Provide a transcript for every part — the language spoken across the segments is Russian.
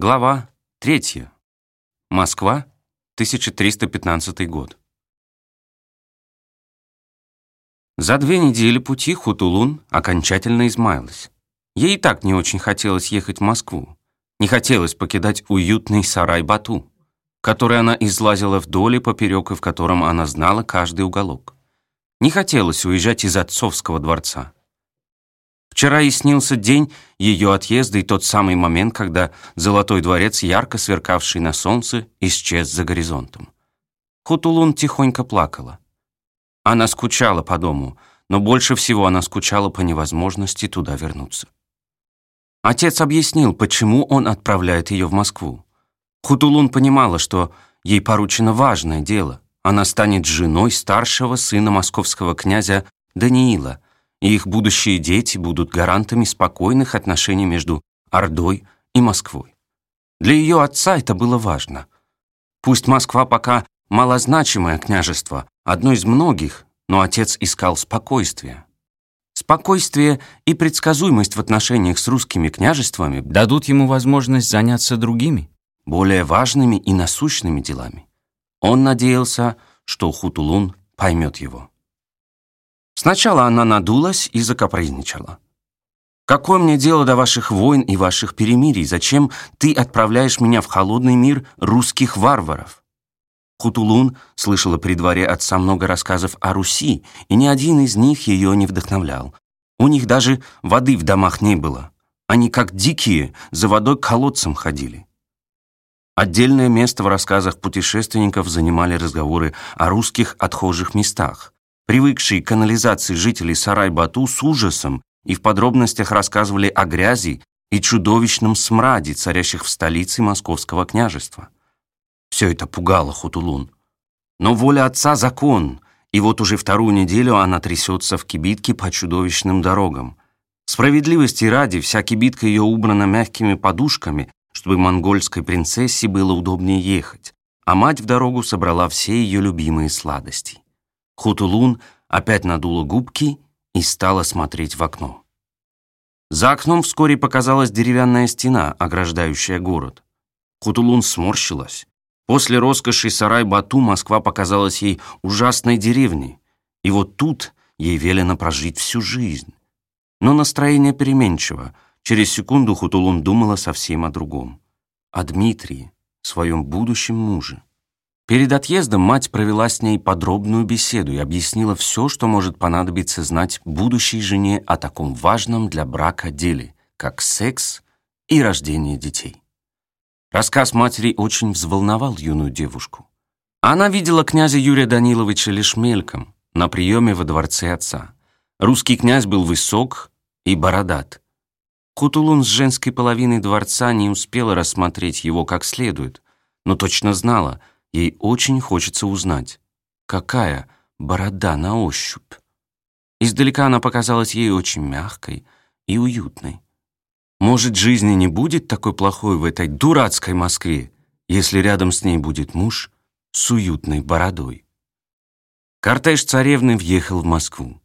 Глава 3. Москва, 1315 год. За две недели пути Хутулун окончательно измаялась. Ей и так не очень хотелось ехать в Москву. Не хотелось покидать уютный сарай Бату, который она излазила вдоль и поперек, и в котором она знала каждый уголок. Не хотелось уезжать из отцовского дворца. Вчера и снился день ее отъезда и тот самый момент, когда золотой дворец, ярко сверкавший на солнце, исчез за горизонтом. Хутулун тихонько плакала. Она скучала по дому, но больше всего она скучала по невозможности туда вернуться. Отец объяснил, почему он отправляет ее в Москву. Хутулун понимала, что ей поручено важное дело. Она станет женой старшего сына московского князя Даниила – и их будущие дети будут гарантами спокойных отношений между Ордой и Москвой. Для ее отца это было важно. Пусть Москва пока малозначимое княжество, одно из многих, но отец искал спокойствия. Спокойствие и предсказуемость в отношениях с русскими княжествами дадут ему возможность заняться другими, более важными и насущными делами. Он надеялся, что Хутулун поймет его. Сначала она надулась и закапризничала. «Какое мне дело до ваших войн и ваших перемирий? Зачем ты отправляешь меня в холодный мир русских варваров?» Хутулун слышала при дворе отца много рассказов о Руси, и ни один из них ее не вдохновлял. У них даже воды в домах не было. Они, как дикие, за водой к колодцам ходили. Отдельное место в рассказах путешественников занимали разговоры о русских отхожих местах. Привыкшие к канализации жителей Сарай-Бату с ужасом и в подробностях рассказывали о грязи и чудовищном смраде, царящих в столице Московского княжества. Все это пугало Хутулун. Но воля отца — закон, и вот уже вторую неделю она трясется в кибитке по чудовищным дорогам. Справедливости ради, вся кибитка ее убрана мягкими подушками, чтобы монгольской принцессе было удобнее ехать, а мать в дорогу собрала все ее любимые сладости. Хутулун опять надула губки и стала смотреть в окно. За окном вскоре показалась деревянная стена, ограждающая город. Хутулун сморщилась. После роскоши Сарай-Бату Москва показалась ей ужасной деревней, и вот тут ей велено прожить всю жизнь. Но настроение переменчиво. Через секунду Хутулун думала совсем о другом. О Дмитрии, своем будущем муже. Перед отъездом мать провела с ней подробную беседу и объяснила все, что может понадобиться знать будущей жене о таком важном для брака деле, как секс и рождение детей. Рассказ матери очень взволновал юную девушку. Она видела князя Юрия Даниловича лишь мельком, на приеме во дворце отца. Русский князь был высок и бородат. Кутулун с женской половиной дворца не успела рассмотреть его как следует, но точно знала — Ей очень хочется узнать, какая борода на ощупь. Издалека она показалась ей очень мягкой и уютной. Может, жизни не будет такой плохой в этой дурацкой Москве, если рядом с ней будет муж с уютной бородой. Кортеж царевны въехал в Москву.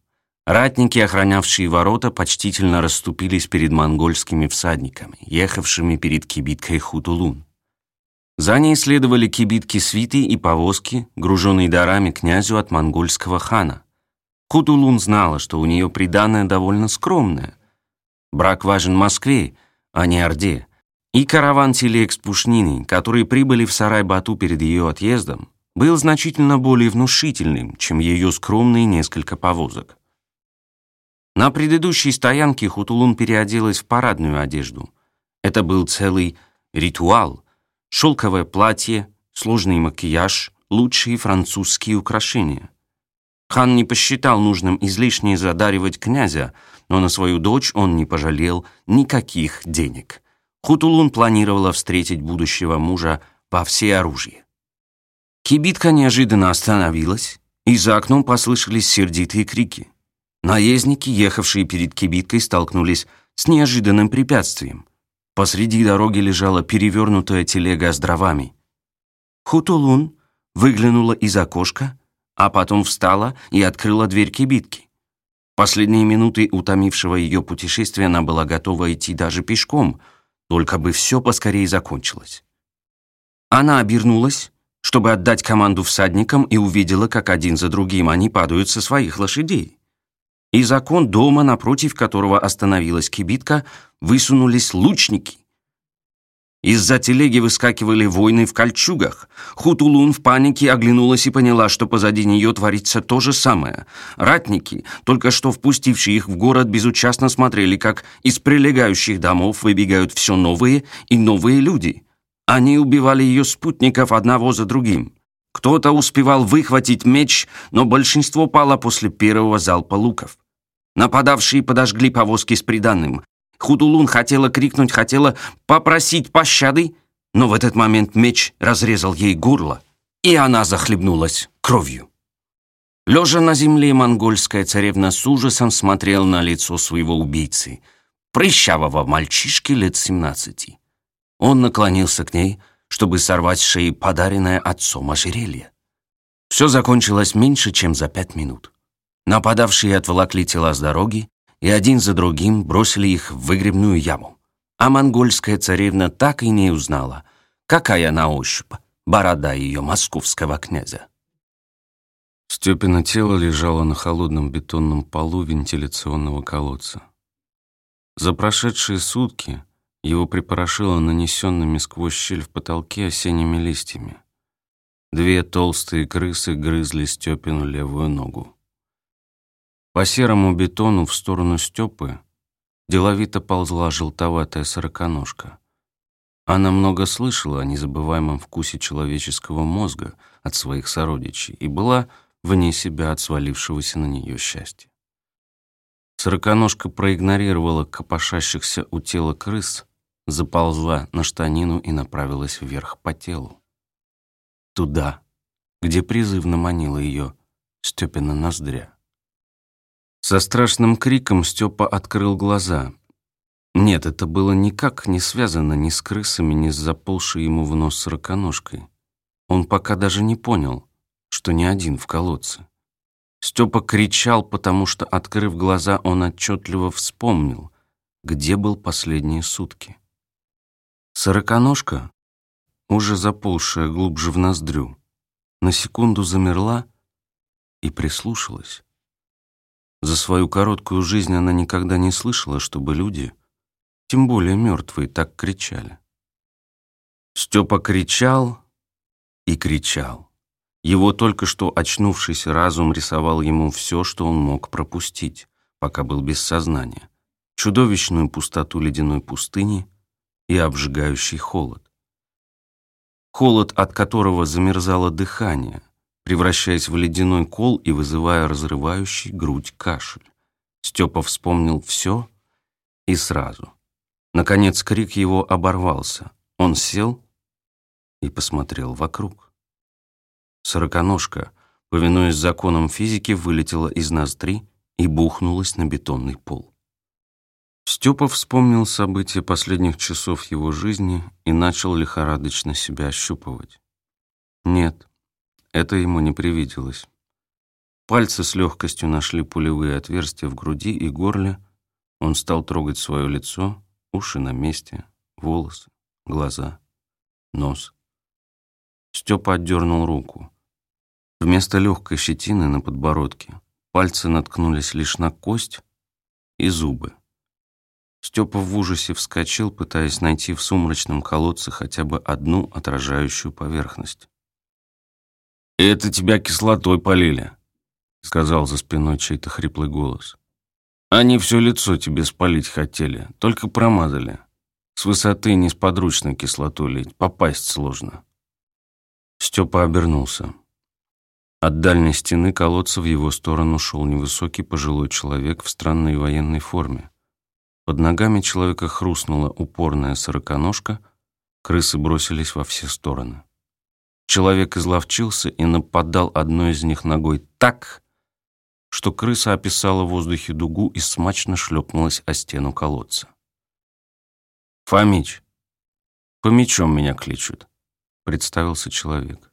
Ратники, охранявшие ворота, почтительно расступились перед монгольскими всадниками, ехавшими перед кибиткой Хутулун. За ней следовали кибитки свиты и повозки, груженные дарами князю от монгольского хана. Кутулун знала, что у нее приданное довольно скромное. Брак важен Москве, а не Орде. И караван телег с пушниной, которые прибыли в Сарай-Бату перед ее отъездом, был значительно более внушительным, чем ее скромные несколько повозок. На предыдущей стоянке Хутулун переоделась в парадную одежду. Это был целый ритуал, шелковое платье, сложный макияж, лучшие французские украшения. Хан не посчитал нужным излишне задаривать князя, но на свою дочь он не пожалел никаких денег. Хутулун планировала встретить будущего мужа во всеоружии. Кибитка неожиданно остановилась, и за окном послышались сердитые крики. Наездники, ехавшие перед кибиткой, столкнулись с неожиданным препятствием. Посреди дороги лежала перевернутая телега с дровами. Хутулун выглянула из окошка, а потом встала и открыла дверь кибитки. Последние минуты утомившего ее путешествия она была готова идти даже пешком, Только бы все поскорее закончилось. Она обернулась, чтобы отдать команду всадникам, и увидела, как один за другим они падают со своих лошадей. Из окон дома, напротив которого остановилась кибитка, высунулись лучники. Из-за телеги выскакивали воины в кольчугах. Хутулун в панике оглянулась и поняла, что позади нее творится то же самое. Ратники, только что впустившие их в город, безучастно смотрели, как из прилегающих домов выбегают все новые и новые люди. Они убивали ее спутников одного за другим. Кто-то успевал выхватить меч, но большинство пало после первого залпа луков. Нападавшие подожгли повозки с приданным. Худулун хотела крикнуть, хотела попросить пощады, но в этот момент меч разрезал ей горло, и она захлебнулась кровью. Лежа на земле, монгольская царевна с ужасом смотрела на лицо своего убийцы, прыщавого мальчишки лет семнадцати. Он наклонился к ней, чтобы сорвать с шеи подаренное отцом ожерелье. Все закончилось меньше, чем за пять минут. Нападавшие отволокли тела с дороги, и один за другим бросили их в выгребную яму. А монгольская царевна так и не узнала, какая на ощупь борода ее московского князя. Степина тело лежало на холодном бетонном полу вентиляционного колодца. За прошедшие сутки его припорошило нанесенными сквозь щель в потолке осенними листьями. Две толстые крысы грызли Степину левую ногу. По серому бетону в сторону Степы деловито ползла желтоватая сороконожка. Она много слышала о незабываемом вкусе человеческого мозга от своих сородичей и была вне себя от свалившегося на нее счастья. Сороконожка проигнорировала копошащихся у тела крыс, заползла на штанину и направилась вверх по телу. Туда, где призывно манила ее Степина ноздря. Со страшным криком Степа открыл глаза. Нет, это было никак не связано ни с крысами, ни с заползшей ему в нос сороконожкой. Он пока даже не понял, что не один в колодце. Степа кричал, потому что, открыв глаза, он отчетливо вспомнил, где был последние сутки. Сороконожка, уже заползшая глубже в ноздрю, на секунду замерла и прислушалась. За свою короткую жизнь она никогда не слышала, чтобы люди, тем более мертвые, так кричали. Степа кричал и кричал. Его только что очнувшийся разум рисовал ему все, что он мог пропустить, пока был без сознания. Чудовищную пустоту ледяной пустыни и обжигающий холод. Холод, от которого замерзало дыхание — превращаясь в ледяной кол и вызывая разрывающий грудь кашель. Степа вспомнил все и сразу. Наконец крик его оборвался. Он сел и посмотрел вокруг. Сороконожка, повинуясь законам физики, вылетела из ноздри и бухнулась на бетонный пол. Степа вспомнил события последних часов его жизни и начал лихорадочно себя ощупывать. Нет, это ему не привиделось. Пальцы с легкостью нашли пулевые отверстия в груди и горле. Он стал трогать свое лицо, уши на месте, волосы, глаза, нос. Степа отдернул руку. Вместо легкой щетины на подбородке пальцы наткнулись лишь на кость и зубы. Степа в ужасе вскочил, пытаясь найти в сумрачном колодце хотя бы одну отражающую поверхность. «Это тебя кислотой полили», — сказал за спиной чей-то хриплый голос. «Они все лицо тебе спалить хотели, только промазали. С высоты несподручно кислоту лить, попасть сложно». Степа обернулся. От дальней стены колодца в его сторону шел невысокий пожилой человек в странной военной форме. Под ногами человека хрустнула упорная сороконожка, крысы бросились во все стороны. Человек изловчился и нападал одной из них ногой так, что крыса описала в воздухе дугу и смачно шлепнулась о стену колодца. «Фомич, по мечом меня кличут», — представился человек.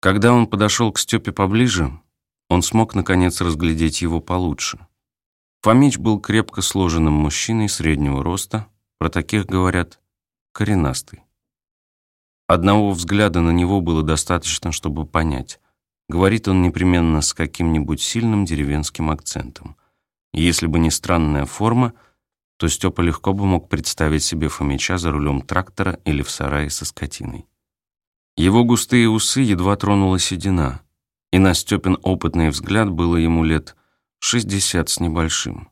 Когда он подошел к Степе поближе, он смог, наконец, разглядеть его получше. Фомич был крепко сложенным мужчиной среднего роста, про таких говорят коренастый. Одного взгляда на него было достаточно, чтобы понять. Говорит он непременно с каким-нибудь сильным деревенским акцентом. И если бы не странная форма, то Степа легко бы мог представить себе Фомича за рулем трактора или в сарае со скотиной. Его густые усы едва тронула седина, и на Степин опытный взгляд было ему лет шестьдесят с небольшим.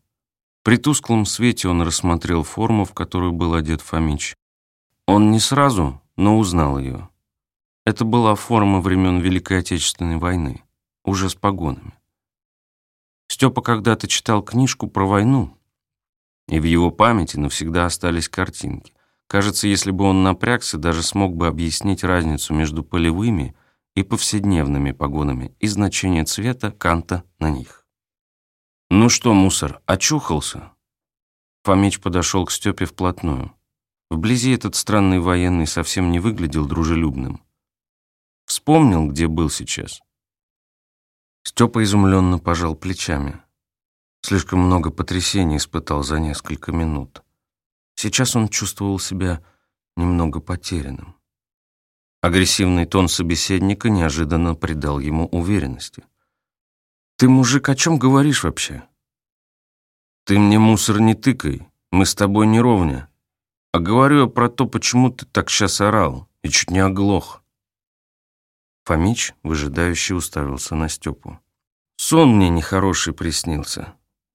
При тусклом свете он рассмотрел форму, в которую был одет Фомич. Он не сразу, но узнал ее. Это была форма времен Великой Отечественной войны, уже с погонами. Степа когда-то читал книжку про войну, и в его памяти навсегда остались картинки. Кажется, если бы он напрягся, даже смог бы объяснить разницу между полевыми и повседневными погонами и значение цвета канта на них. «Ну что, мусор, очухался?» Фомич подошел к Степе вплотную. Вблизи этот странный военный совсем не выглядел дружелюбным. Вспомнил, где был сейчас. Степа изумленно пожал плечами. Слишком много потрясений испытал за несколько минут. Сейчас он чувствовал себя немного потерянным. Агрессивный тон собеседника неожиданно придал ему уверенности. «Ты, мужик, о чем говоришь вообще?» «Ты мне мусор не тыкай, мы с тобой не ровня», а говорю я про то, почему ты так сейчас орал и чуть не оглох. Фомич выжидающе уставился на Степу. Сон мне нехороший приснился.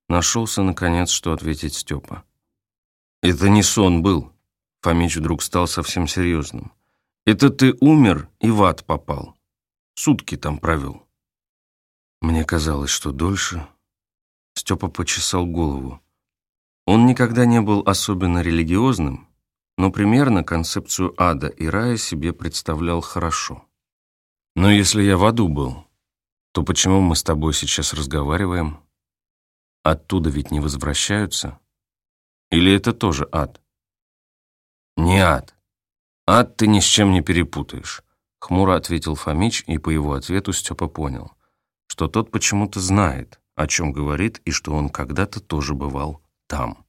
Нашелся, наконец, что ответить Степа. Это не сон был. Фомич вдруг стал совсем серьезным. Это ты умер и в ад попал. Сутки там провел. Мне казалось, что дольше. Степа почесал голову. Он никогда не был особенно религиозным, но примерно концепцию ада и рая себе представлял хорошо. Но если я в аду был, то почему мы с тобой сейчас разговариваем? Оттуда ведь не возвращаются? Или это тоже ад? Не ад. Ад ты ни с чем не перепутаешь, хмуро ответил Фомич, и по его ответу Степа понял, что тот почему-то знает, о чем говорит, и что он когда-то тоже бывал там.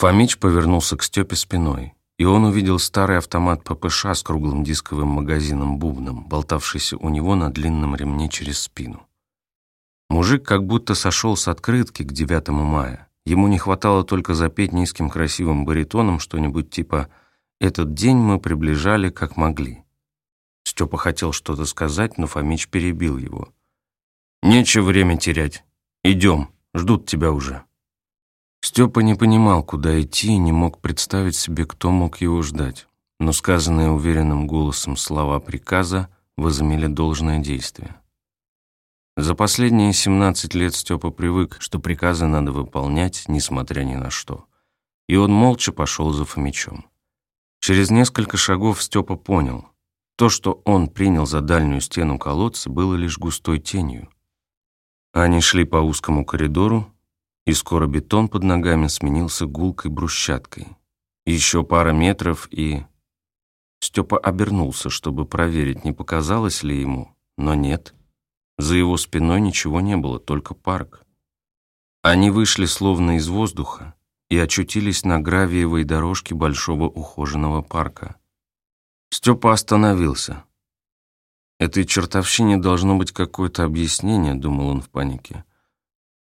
Фомич повернулся к Степе спиной и он увидел старый автомат ППШ с круглым дисковым магазином-бубном, болтавшийся у него на длинном ремне через спину. Мужик как будто сошел с открытки к 9 мая. Ему не хватало только запеть низким красивым баритоном что-нибудь типа «Этот день мы приближали, как могли». Степа хотел что-то сказать, но Фомич перебил его. «Нечего время терять. Идем, ждут тебя уже». Степа не понимал, куда идти, и не мог представить себе, кто мог его ждать. Но сказанные уверенным голосом слова приказа возымели должное действие. За последние 17 лет Степа привык, что приказы надо выполнять, несмотря ни на что. И он молча пошел за Фомичом. Через несколько шагов Степа понял, то, что он принял за дальнюю стену колодца, было лишь густой тенью. Они шли по узкому коридору, и скоро бетон под ногами сменился гулкой брусчаткой. Еще пара метров, и... Степа обернулся, чтобы проверить, не показалось ли ему, но нет. За его спиной ничего не было, только парк. Они вышли словно из воздуха и очутились на гравиевой дорожке большого ухоженного парка. Степа остановился. Этой чертовщине должно быть какое-то объяснение, думал он в панике.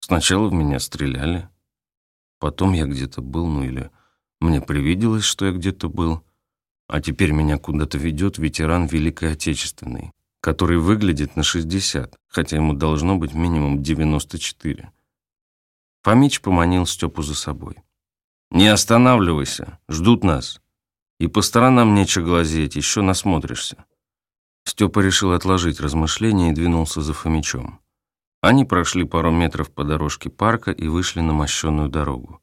Сначала в меня стреляли, потом я где-то был, ну или мне привиделось, что я где-то был, а теперь меня куда-то ведет ветеран Великой Отечественной, который выглядит на 60, хотя ему должно быть минимум 94. Фомич поманил Степу за собой. «Не останавливайся, ждут нас. И по сторонам нечего глазеть, еще насмотришься». Степа решил отложить размышления и двинулся за Фомичом. Они прошли пару метров по дорожке парка и вышли на мощенную дорогу.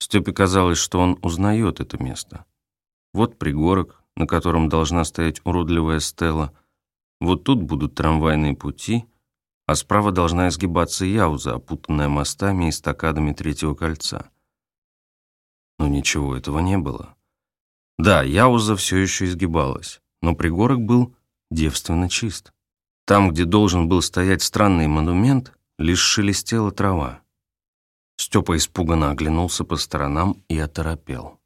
Степе казалось, что он узнает это место. Вот пригорок, на котором должна стоять уродливая стела. Вот тут будут трамвайные пути, а справа должна изгибаться Яуза, опутанная мостами и стакадами третьего кольца. Но ничего этого не было. Да, Яуза все еще изгибалась, но пригорок был девственно чист. Там, где должен был стоять странный монумент, лишь шелестела трава. Степа испуганно оглянулся по сторонам и оторопел.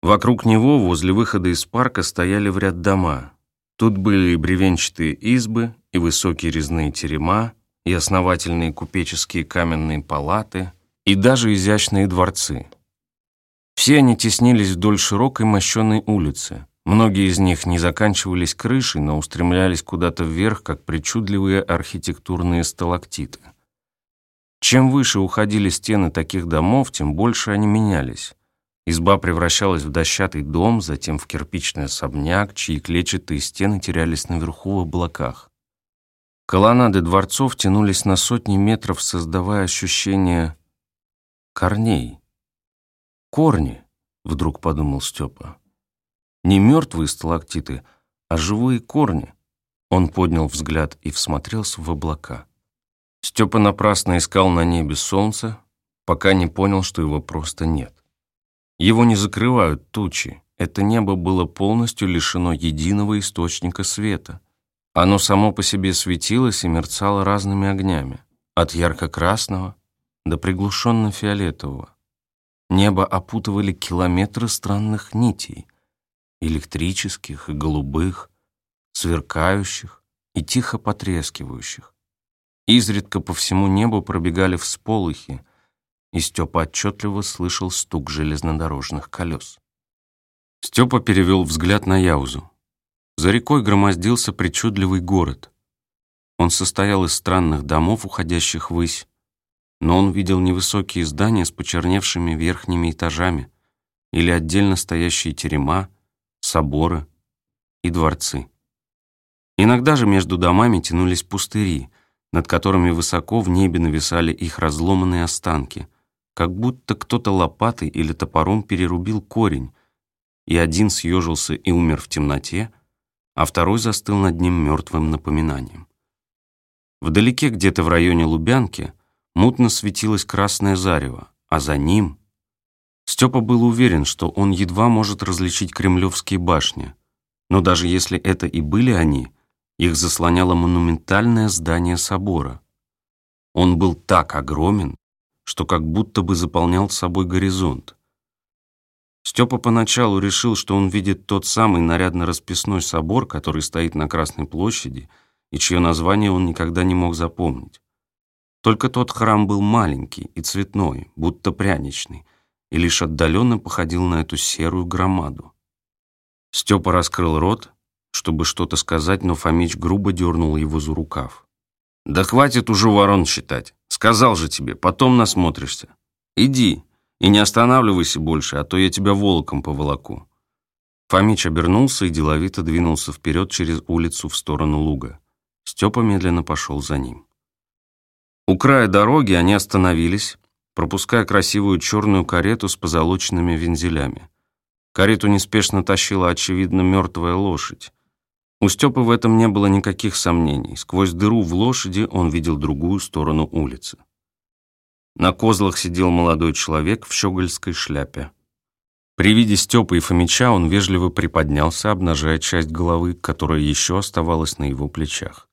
Вокруг него, возле выхода из парка, стояли в ряд дома. Тут были и бревенчатые избы, и высокие резные терема, и основательные купеческие каменные палаты, и даже изящные дворцы. Все они теснились вдоль широкой мощенной улицы. Многие из них не заканчивались крышей, но устремлялись куда-то вверх, как причудливые архитектурные сталактиты. Чем выше уходили стены таких домов, тем больше они менялись. Изба превращалась в дощатый дом, затем в кирпичный особняк, чьи клетчатые стены терялись наверху в облаках. Колоннады дворцов тянулись на сотни метров, создавая ощущение корней. «Корни», — вдруг подумал Степа. «Не мертвые сталактиты, а живые корни». Он поднял взгляд и всмотрелся в облака. Степа напрасно искал на небе солнце, пока не понял, что его просто нет. Его не закрывают тучи. Это небо было полностью лишено единого источника света. Оно само по себе светилось и мерцало разными огнями, от ярко-красного до приглушенно-фиолетового. Небо опутывали километры странных нитей, электрических и голубых, сверкающих и тихо потрескивающих. Изредка по всему небу пробегали всполохи, и Степа отчетливо слышал стук железнодорожных колес. Степа перевел взгляд на Яузу. За рекой громоздился причудливый город. Он состоял из странных домов, уходящих ввысь, но он видел невысокие здания с почерневшими верхними этажами или отдельно стоящие терема, соборы и дворцы. Иногда же между домами тянулись пустыри, над которыми высоко в небе нависали их разломанные останки, как будто кто-то лопатой или топором перерубил корень, и один съежился и умер в темноте, а второй застыл над ним мертвым напоминанием. Вдалеке, где-то в районе Лубянки, мутно светилось красное зарево, а за ним... Степа был уверен, что он едва может различить кремлевские башни, но даже если это и были они, их заслоняло монументальное здание собора. Он был так огромен, что как будто бы заполнял собой горизонт. Степа поначалу решил, что он видит тот самый нарядно-расписной собор, который стоит на Красной площади, и чье название он никогда не мог запомнить. Только тот храм был маленький и цветной, будто пряничный, и лишь отдаленно походил на эту серую громаду. Степа раскрыл рот, чтобы что-то сказать, но Фомич грубо дернул его за рукав. «Да хватит уже ворон считать. Сказал же тебе, потом насмотришься. Иди и не останавливайся больше, а то я тебя волоком поволоку». Фомич обернулся и деловито двинулся вперед через улицу в сторону луга. Степа медленно пошел за ним. У края дороги они остановились, пропуская красивую черную карету с позолоченными вензелями. Карету неспешно тащила, очевидно, мертвая лошадь. У Степы в этом не было никаких сомнений. Сквозь дыру в лошади он видел другую сторону улицы. На козлах сидел молодой человек в щегольской шляпе. При виде Степы и Фомича он вежливо приподнялся, обнажая часть головы, которая еще оставалась на его плечах.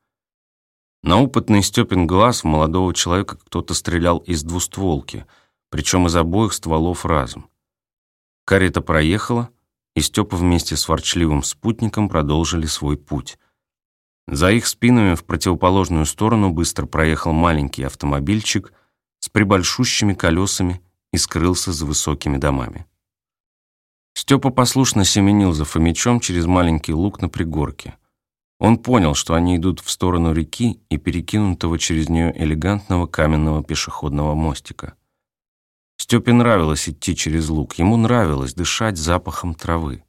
На опытный Степин глаз в молодого человека кто-то стрелял из двустволки, причем из обоих стволов разом. Карета проехала — и Степа вместе с ворчливым спутником продолжили свой путь. За их спинами в противоположную сторону быстро проехал маленький автомобильчик с прибольшущими колесами и скрылся за высокими домами. Степа послушно семенил за Фомичом через маленький луг на пригорке. Он понял, что они идут в сторону реки и перекинутого через нее элегантного каменного пешеходного мостика. Степе нравилось идти через луг, ему нравилось дышать запахом травы.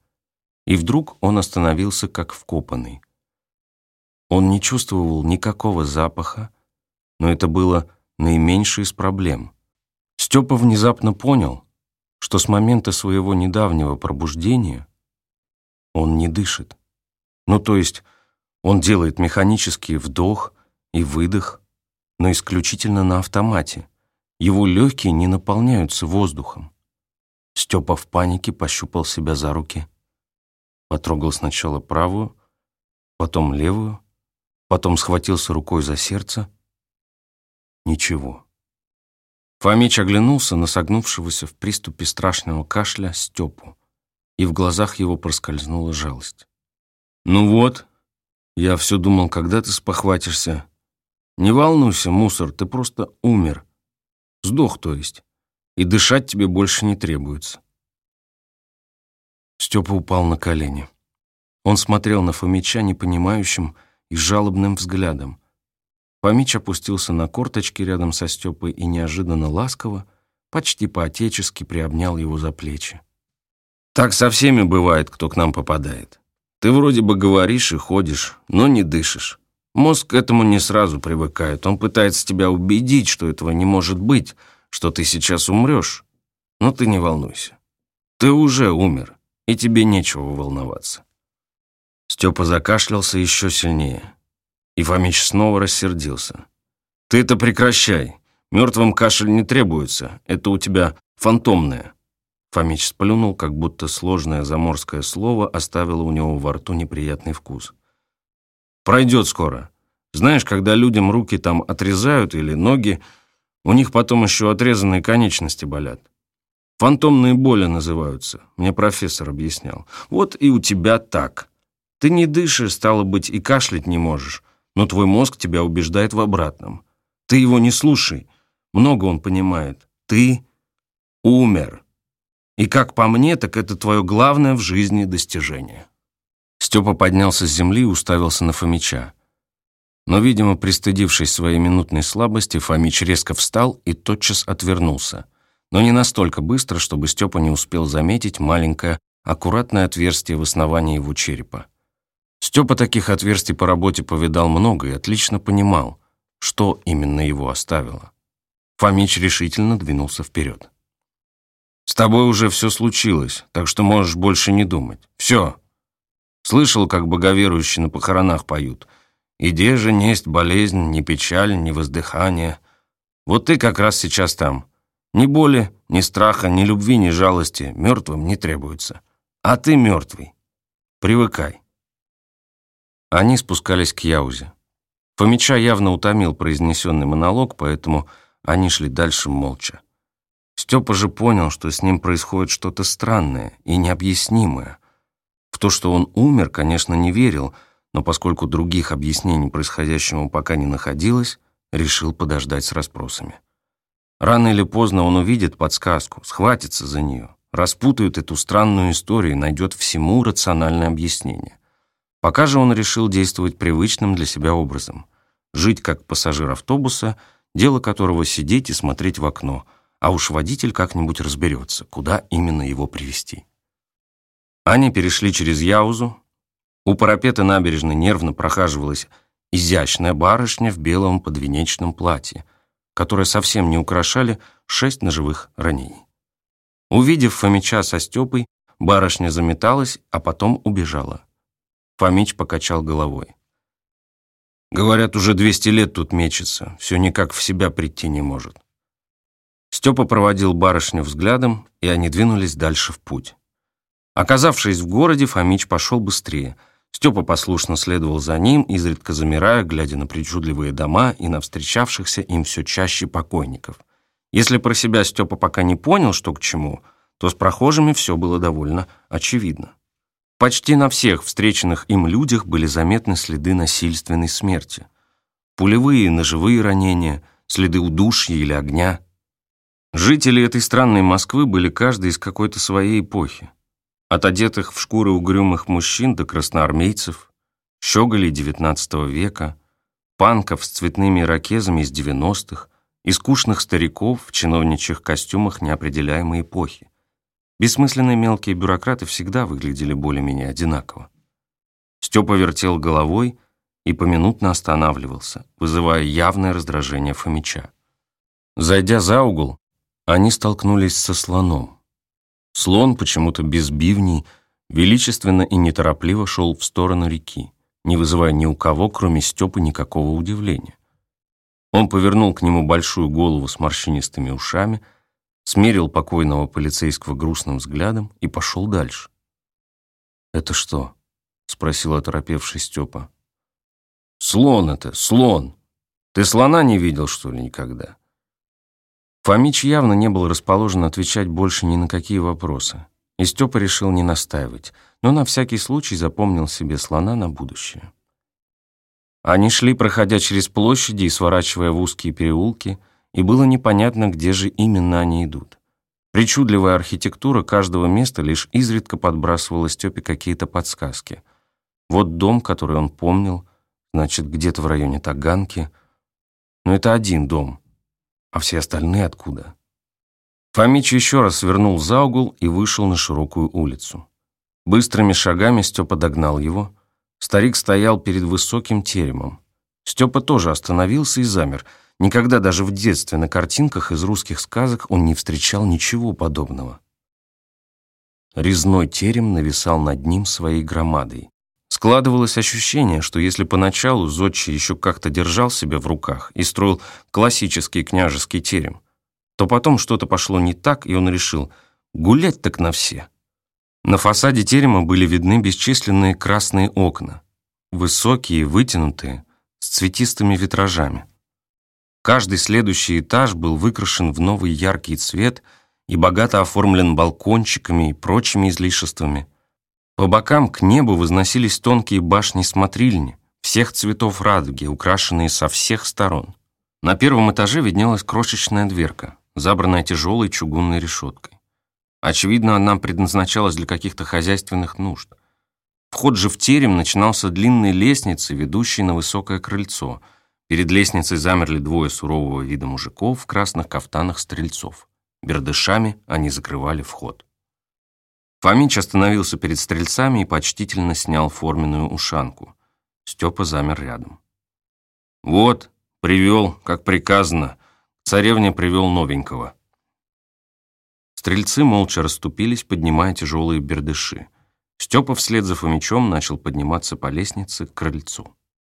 И вдруг он остановился как вкопанный. Он не чувствовал никакого запаха, но это было наименьшее из проблем. Степа внезапно понял, что с момента своего недавнего пробуждения он не дышит. Ну, то есть он делает механический вдох и выдох, но исключительно на автомате. Его легкие не наполняются воздухом. Степа в панике пощупал себя за руки. Потрогал сначала правую, потом левую, потом схватился рукой за сердце. Ничего. Фомич оглянулся на согнувшегося в приступе страшного кашля Степу и в глазах его проскользнула жалость. «Ну вот, я все думал, когда ты спохватишься. Не волнуйся, мусор, ты просто умер. Сдох, то есть. И дышать тебе больше не требуется». Степа упал на колени. Он смотрел на Фомича непонимающим и жалобным взглядом. Фомич опустился на корточки рядом со Степой и неожиданно ласково, почти по-отечески приобнял его за плечи. «Так со всеми бывает, кто к нам попадает. Ты вроде бы говоришь и ходишь, но не дышишь. Мозг к этому не сразу привыкает. Он пытается тебя убедить, что этого не может быть, что ты сейчас умрешь. Но ты не волнуйся. Ты уже умер, и тебе нечего волноваться. Степа закашлялся еще сильнее. И Фомич снова рассердился. «Ты это прекращай. Мертвым кашель не требуется. Это у тебя фантомное». Фомич сплюнул, как будто сложное заморское слово оставило у него во рту неприятный вкус. «Пройдет скоро. Знаешь, когда людям руки там отрезают или ноги, у них потом еще отрезанные конечности болят. Фантомные боли называются, мне профессор объяснял. Вот и у тебя так. Ты не дышишь, стало быть, и кашлять не можешь, но твой мозг тебя убеждает в обратном. Ты его не слушай. Много он понимает. Ты умер. И как по мне, так это твое главное в жизни достижение. Степа поднялся с земли и уставился на Фомича. Но, видимо, пристыдившись своей минутной слабости, Фомич резко встал и тотчас отвернулся. Но не настолько быстро, чтобы Степа не успел заметить маленькое, аккуратное отверстие в основании его черепа. Степа таких отверстий по работе повидал много и отлично понимал, что именно его оставило. Фомич решительно двинулся вперед. «С тобой уже все случилось, так что можешь больше не думать. Все. Слышал, как боговерующие на похоронах поют. «Иде же несть болезнь, ни печаль, ни воздыхание». Вот ты как раз сейчас там. Ни боли, ни страха, ни любви, ни жалости мертвым не требуется. А ты мертвый. Привыкай. Они спускались к Яузе. Фомича явно утомил произнесенный монолог, поэтому они шли дальше молча. Степа же понял, что с ним происходит что-то странное и необъяснимое. В то, что он умер, конечно, не верил, но поскольку других объяснений происходящему пока не находилось, решил подождать с расспросами. Рано или поздно он увидит подсказку, схватится за нее, распутает эту странную историю и найдет всему рациональное объяснение. Пока же он решил действовать привычным для себя образом. Жить как пассажир автобуса, дело которого сидеть и смотреть в окно, а уж водитель как-нибудь разберется, куда именно его привести. Они перешли через Яузу. У парапета набережной нервно прохаживалась изящная барышня в белом подвенечном платье, которое совсем не украшали шесть ножевых ранений. Увидев Фомича со Степой, барышня заметалась, а потом убежала. Фомич покачал головой. Говорят, уже 200 лет тут мечется, все никак в себя прийти не может. Степа проводил барышню взглядом, и они двинулись дальше в путь. Оказавшись в городе, Фомич пошел быстрее. Степа послушно следовал за ним, изредка замирая, глядя на причудливые дома и на встречавшихся им все чаще покойников. Если про себя Степа пока не понял, что к чему, то с прохожими все было довольно очевидно. Почти на всех встреченных им людях были заметны следы насильственной смерти. Пулевые и ножевые ранения, следы удушья или огня. Жители этой странной Москвы были каждый из какой-то своей эпохи. От одетых в шкуры угрюмых мужчин до красноармейцев, щеголей XIX века, панков с цветными ракезами из 90-х и стариков в чиновничьих костюмах неопределяемой эпохи. Бессмысленные мелкие бюрократы всегда выглядели более-менее одинаково. Степа вертел головой и поминутно останавливался, вызывая явное раздражение Фомича. Зайдя за угол, они столкнулись со слоном. Слон, почему-то без бивней, величественно и неторопливо шел в сторону реки, не вызывая ни у кого, кроме Степы, никакого удивления. Он повернул к нему большую голову с морщинистыми ушами, смерил покойного полицейского грустным взглядом и пошел дальше. «Это что?» — спросил оторопевший Степа. «Слон это, слон! Ты слона не видел, что ли, никогда?» Фомич явно не был расположен отвечать больше ни на какие вопросы. и Степа решил не настаивать, но на всякий случай запомнил себе слона на будущее. Они шли, проходя через площади и сворачивая в узкие переулки, и было непонятно, где же именно они идут. Причудливая архитектура каждого места лишь изредка подбрасывала Степе какие-то подсказки. Вот дом, который он помнил, значит, где-то в районе Таганки. Но это один дом, а все остальные откуда? Фомич еще раз свернул за угол и вышел на широкую улицу. Быстрыми шагами Степа догнал его. Старик стоял перед высоким теремом. Степа тоже остановился и замер. Никогда даже в детстве на картинках из русских сказок он не встречал ничего подобного. Резной терем нависал над ним своей громадой. Складывалось ощущение, что если поначалу Зодчий еще как-то держал себя в руках и строил классический княжеский терем, то потом что-то пошло не так, и он решил гулять так на все. На фасаде терема были видны бесчисленные красные окна, высокие, вытянутые, с цветистыми витражами. Каждый следующий этаж был выкрашен в новый яркий цвет и богато оформлен балкончиками и прочими излишествами. По бокам к небу возносились тонкие башни-смотрильни, всех цветов радуги, украшенные со всех сторон. На первом этаже виднелась крошечная дверка, забранная тяжелой чугунной решеткой. Очевидно, она предназначалась для каких-то хозяйственных нужд. Вход же в терем начинался длинной лестницей, ведущей на высокое крыльцо. Перед лестницей замерли двое сурового вида мужиков в красных кафтанах стрельцов. Бердышами они закрывали вход. Фомич остановился перед стрельцами и почтительно снял форменную ушанку. Степа замер рядом. «Вот, привел, как приказано», Царевне привел новенького. Стрельцы молча расступились, поднимая тяжелые бердыши. Степа вслед за Фомичом начал подниматься по лестнице к крыльцу.